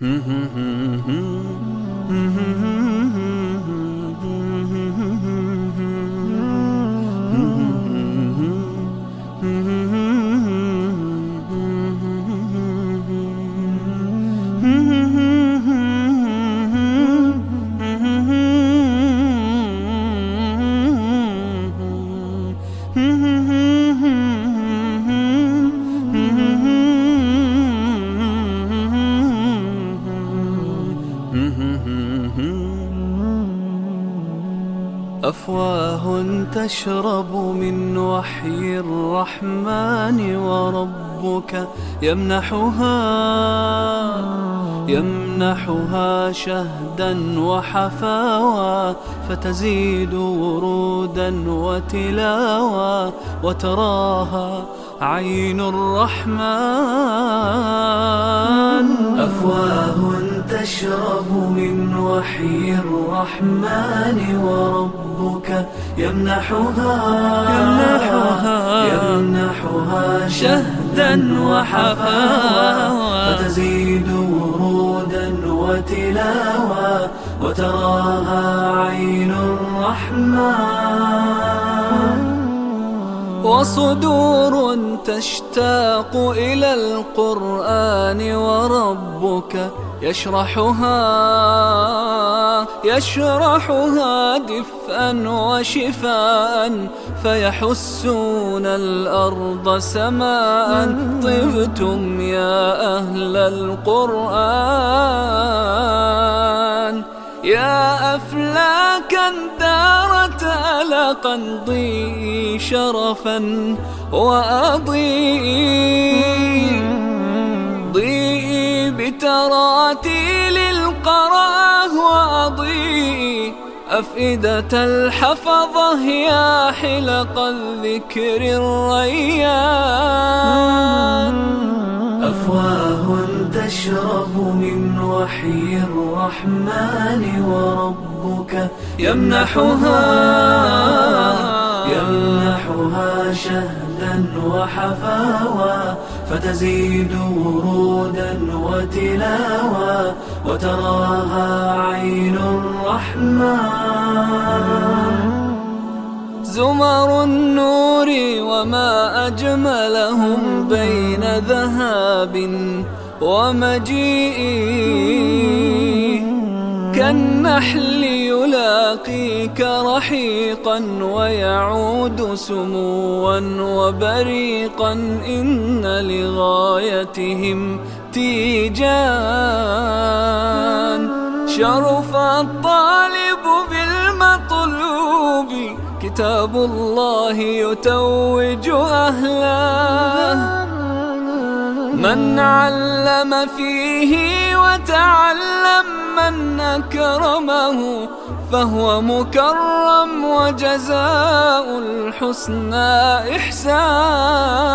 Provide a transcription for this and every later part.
Mm-hmm. mm-hmm, mm-hmm. أفواه تشرب من وحي الرحمن وربك يمنحها يمنحها شهدا وحفاوى فتزيد ورودا وتلاوى وتراها عين الرحمن. أفواه تشرب من وحي الرحمن وربك يمنحها. يمنحها. يمنحها شهدا وحفاوى فتزيد ورودا وتلاوى وتراها عين الرحمن. وصدور تشتاق إلى القرآن وربك يشرحها يشرحها دفءا وشفاء فيحسون الأرض سماء. طبتم يا أهل القرآن يا أفلاكا ضيئي شرفا وأضيئي ضيئي بتراتيل القراه وأضيئي أفئدة الحفظة يا حلق الذكر الريان. أفواه تشرب من وحي الرحمن وربك يمنحها يمنحها شهدا وحفاوى فتزيد ورودا وتلاوى وتراها عين الرحمن. زمر النور وما أجملهم بين ذهاب ومجيء. كالنحل يلاقيك رحيقا ويعود سموا وبريقا إن لغايتهم تيجان. شرف الطالب بالمطلوب كتاب الله يتوج أهله. من علم فيه وتعلم من أكرمه فهو مكرم وجزاء الحسنى إحسان.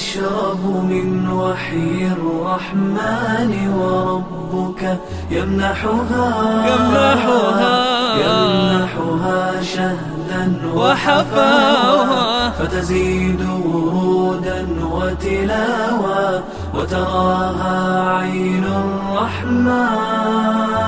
تشرب من وحي الرحمن وربك يمنحها يمنحها. يمنحها شهدا وحفاوى فتزيد ورودا وتلاوى وتراها عين الرحمن.